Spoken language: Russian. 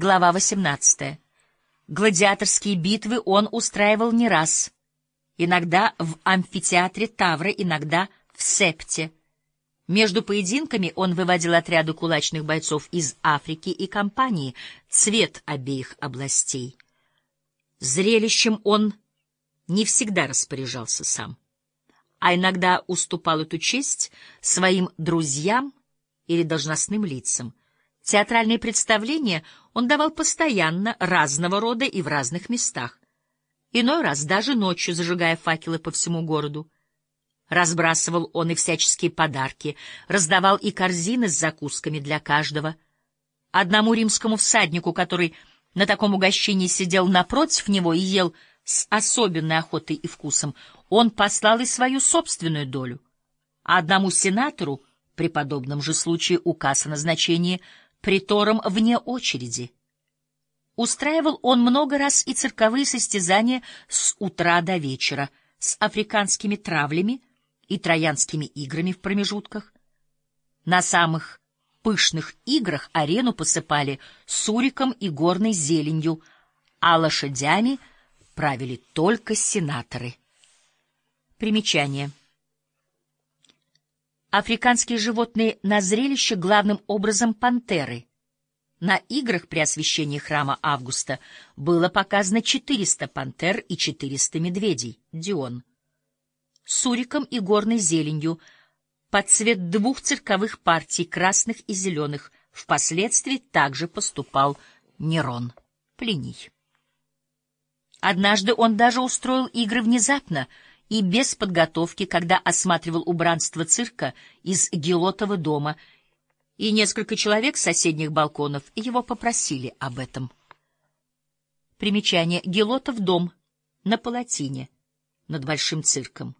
Глава 18. Гладиаторские битвы он устраивал не раз. Иногда в амфитеатре Тавры, иногда в Септе. Между поединками он выводил отряды кулачных бойцов из Африки и Компании, цвет обеих областей. Зрелищем он не всегда распоряжался сам, а иногда уступал эту честь своим друзьям или должностным лицам. Театральные представления он давал постоянно, разного рода и в разных местах. Иной раз даже ночью зажигая факелы по всему городу. Разбрасывал он и всяческие подарки, раздавал и корзины с закусками для каждого. Одному римскому всаднику, который на таком угощении сидел напротив него и ел с особенной охотой и вкусом, он послал и свою собственную долю. А одному сенатору при подобном же случае указ о назначении притором вне очереди. Устраивал он много раз и цирковые состязания с утра до вечера, с африканскими травлями, и троянскими играми в промежутках. На самых пышных играх арену посыпали суриком и горной зеленью, а лошадями правили только сенаторы. Примечание. Африканские животные на зрелище главным образом пантеры. На играх при освящении храма Августа было показано 400 пантер и 400 медведей. Дион суриком и горной зеленью, под цвет двух цирковых партий, красных и зеленых. Впоследствии также поступал Нерон. Плиний. Однажды он даже устроил игры внезапно и без подготовки, когда осматривал убранство цирка из Гелотова дома, и несколько человек с соседних балконов его попросили об этом. Примечание. Гелотов дом на Палатине, над Большим цирком.